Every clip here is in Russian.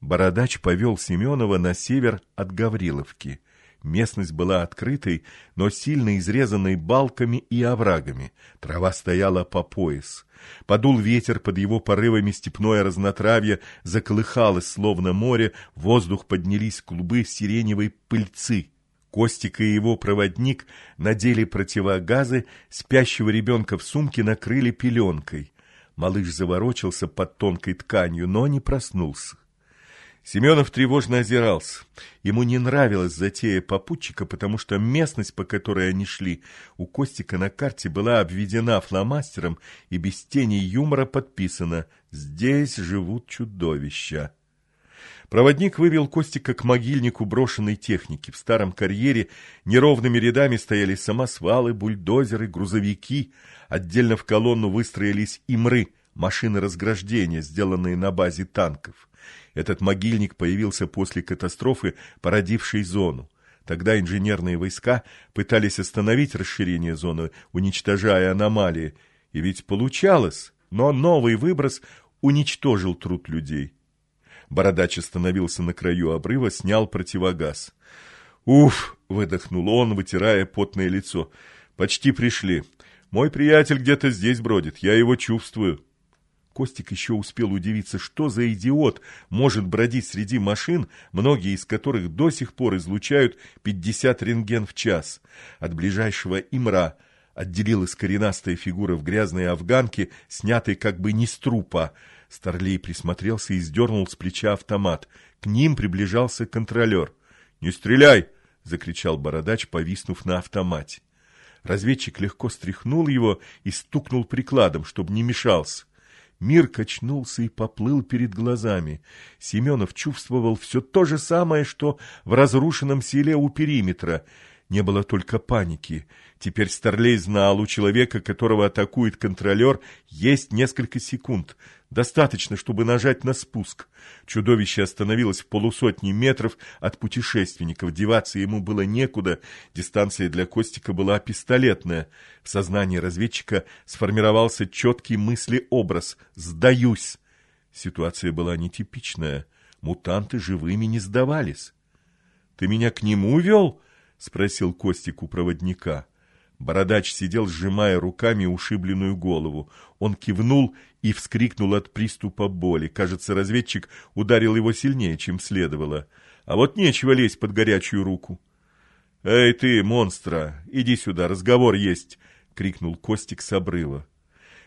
Бородач повел Семенова на север от Гавриловки. Местность была открытой, но сильно изрезанной балками и оврагами. Трава стояла по пояс. Подул ветер, под его порывами степное разнотравье заколыхалось, словно море, в воздух поднялись клубы сиреневой пыльцы. Костик и его проводник надели противогазы, спящего ребенка в сумке накрыли пеленкой. Малыш заворочился под тонкой тканью, но не проснулся. Семенов тревожно озирался. Ему не нравилась затея попутчика, потому что местность, по которой они шли, у Костика на карте была обведена фломастером и без тени юмора подписано «Здесь живут чудовища». Проводник вывел Костика к могильнику брошенной техники. В старом карьере неровными рядами стояли самосвалы, бульдозеры, грузовики. Отдельно в колонну выстроились имры, машины разграждения, сделанные на базе танков. Этот могильник появился после катастрофы, породившей зону. Тогда инженерные войска пытались остановить расширение зоны, уничтожая аномалии. И ведь получалось, но новый выброс уничтожил труд людей. Бородач остановился на краю обрыва, снял противогаз. «Уф!» — выдохнул он, вытирая потное лицо. «Почти пришли. Мой приятель где-то здесь бродит, я его чувствую». Костик еще успел удивиться, что за идиот может бродить среди машин, многие из которых до сих пор излучают 50 рентген в час. От ближайшего имра отделилась коренастая фигура в грязной афганке, снятой как бы не с трупа. Старлей присмотрелся и сдернул с плеча автомат. К ним приближался контролер. «Не стреляй!» — закричал бородач, повиснув на автомате. Разведчик легко стряхнул его и стукнул прикладом, чтобы не мешался. Мир качнулся и поплыл перед глазами. Семенов чувствовал все то же самое, что в разрушенном селе у периметра. Не было только паники. Теперь Старлей знал, у человека, которого атакует контролер, есть несколько секунд. Достаточно, чтобы нажать на спуск. Чудовище остановилось в полусотни метров от путешественников. Деваться ему было некуда. Дистанция для Костика была пистолетная. В сознании разведчика сформировался четкий мыслеобраз «Сдаюсь». Ситуация была нетипичная. Мутанты живыми не сдавались. «Ты меня к нему вел?» — спросил Костик у проводника. Бородач сидел, сжимая руками ушибленную голову. Он кивнул и вскрикнул от приступа боли. Кажется, разведчик ударил его сильнее, чем следовало. А вот нечего лезть под горячую руку. «Эй ты, монстра, иди сюда, разговор есть!» — крикнул Костик с обрыва.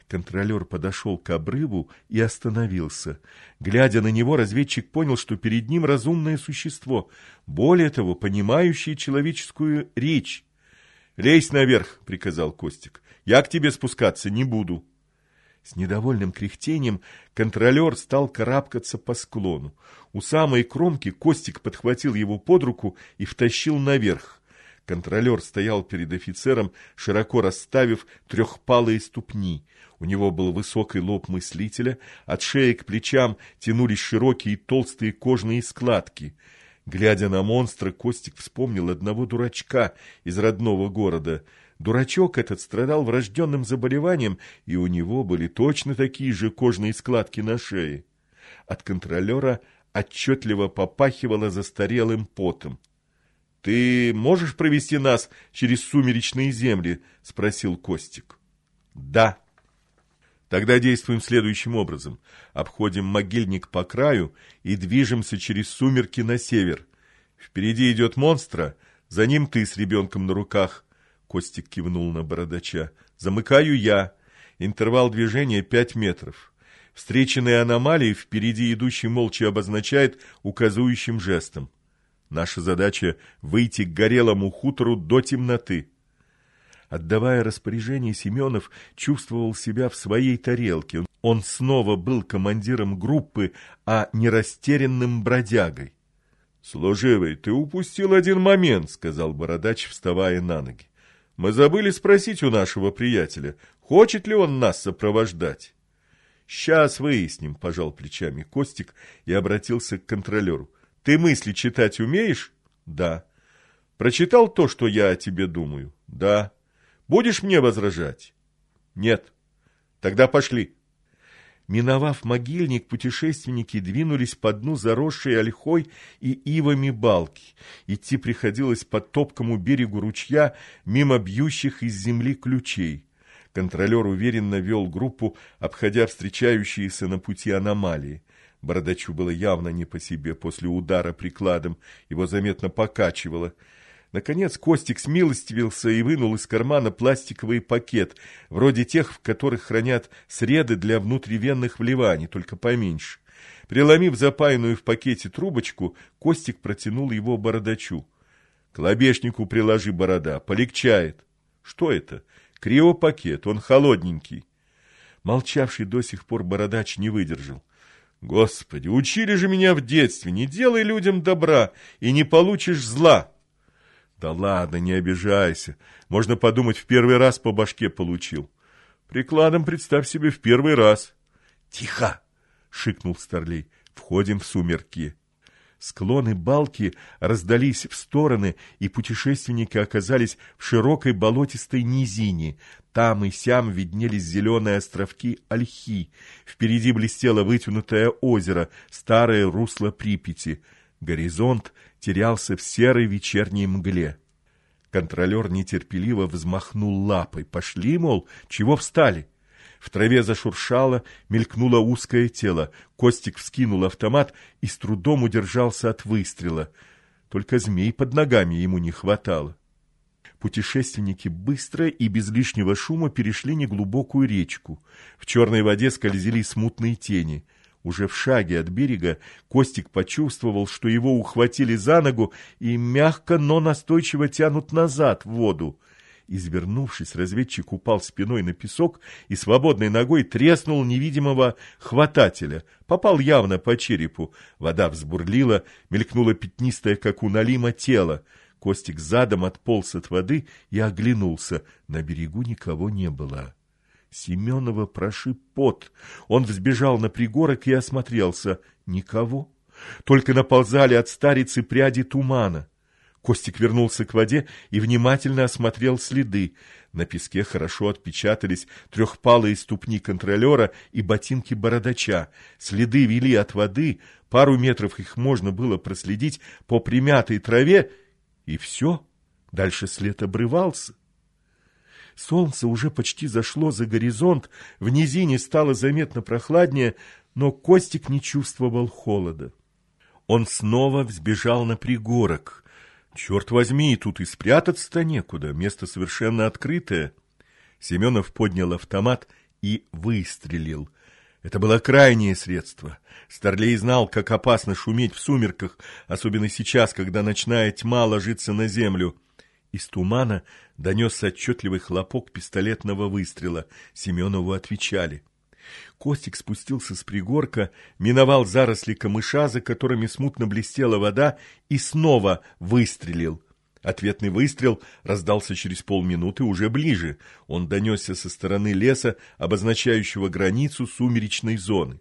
Контролер подошел к обрыву и остановился. Глядя на него, разведчик понял, что перед ним разумное существо, более того, понимающее человеческую речь. «Лезь наверх», — приказал Костик. «Я к тебе спускаться не буду». С недовольным кряхтением контролер стал карабкаться по склону. У самой кромки Костик подхватил его под руку и втащил наверх. Контролер стоял перед офицером, широко расставив трехпалые ступни. У него был высокий лоб мыслителя, от шеи к плечам тянулись широкие толстые кожные складки — Глядя на монстра, Костик вспомнил одного дурачка из родного города. Дурачок этот страдал врожденным заболеванием, и у него были точно такие же кожные складки на шее. От контролера отчетливо попахивало застарелым потом. — Ты можешь провести нас через сумеречные земли? — спросил Костик. — Да. Тогда действуем следующим образом. Обходим могильник по краю и движемся через сумерки на север. Впереди идет монстра, за ним ты с ребенком на руках. Костик кивнул на бородача. Замыкаю я. Интервал движения пять метров. Встреченные аномалии впереди идущий молча обозначает указующим жестом. Наша задача — выйти к горелому хутору до темноты. Отдавая распоряжение, Семенов чувствовал себя в своей тарелке. Он снова был командиром группы, а не растерянным бродягой. — Служивый, ты упустил один момент, — сказал Бородач, вставая на ноги. — Мы забыли спросить у нашего приятеля, хочет ли он нас сопровождать. — Сейчас выясним, — пожал плечами Костик и обратился к контролеру. — Ты мысли читать умеешь? — Да. — Прочитал то, что я о тебе думаю? — Да. Будешь мне возражать? Нет. Тогда пошли. Миновав могильник, путешественники двинулись по дну заросшей ольхой и ивами балки. Идти приходилось по топкому берегу ручья, мимо бьющих из земли ключей. Контролер уверенно вел группу, обходя встречающиеся на пути аномалии. Бородачу было явно не по себе после удара прикладом, его заметно покачивало. Наконец Костик смилостивился и вынул из кармана пластиковый пакет, вроде тех, в которых хранят среды для внутривенных вливаний, только поменьше. Преломив запаянную в пакете трубочку, Костик протянул его бородачу. — К лобешнику приложи борода, полегчает. — Что это? — Криопакет, он холодненький. Молчавший до сих пор бородач не выдержал. Господи, учили же меня в детстве, не делай людям добра, и не получишь зла. Да ладно, не обижайся. Можно подумать, в первый раз по башке получил. Прикладом, представь себе, в первый раз. Тихо! — шикнул Старлей. Входим в сумерки. Склоны балки раздались в стороны, и путешественники оказались в широкой болотистой низине. Там и сям виднелись зеленые островки ольхи. Впереди блестело вытянутое озеро, старое русло Припяти. Горизонт терялся в серой вечерней мгле. Контролер нетерпеливо взмахнул лапой. Пошли, мол, чего встали? В траве зашуршало, мелькнуло узкое тело. Костик вскинул автомат и с трудом удержался от выстрела. Только змей под ногами ему не хватало. Путешественники быстро и без лишнего шума перешли неглубокую речку. В черной воде скользили смутные тени. Уже в шаге от берега Костик почувствовал, что его ухватили за ногу и мягко, но настойчиво тянут назад в воду. Извернувшись, разведчик упал спиной на песок и свободной ногой треснул невидимого хватателя. Попал явно по черепу. Вода взбурлила, мелькнуло пятнистое, как у налима, тело. Костик задом отполз от воды и оглянулся. На берегу никого не было. Семенова прошиб пот. Он взбежал на пригорок и осмотрелся. Никого. Только наползали от старицы пряди тумана. Костик вернулся к воде и внимательно осмотрел следы. На песке хорошо отпечатались трехпалые ступни контролера и ботинки бородача. Следы вели от воды, пару метров их можно было проследить по примятой траве, и все. Дальше след обрывался. Солнце уже почти зашло за горизонт, в низине стало заметно прохладнее, но Костик не чувствовал холода. Он снова взбежал на пригорок. Черт возьми, тут и спрятаться-то некуда, место совершенно открытое. Семенов поднял автомат и выстрелил. Это было крайнее средство. Старлей знал, как опасно шуметь в сумерках, особенно сейчас, когда ночная тьма ложится на землю. Из тумана донесся отчетливый хлопок пистолетного выстрела. Семенову отвечали. Костик спустился с пригорка, миновал заросли камыша, за которыми смутно блестела вода, и снова выстрелил. Ответный выстрел раздался через полминуты уже ближе. Он донесся со стороны леса, обозначающего границу сумеречной зоны.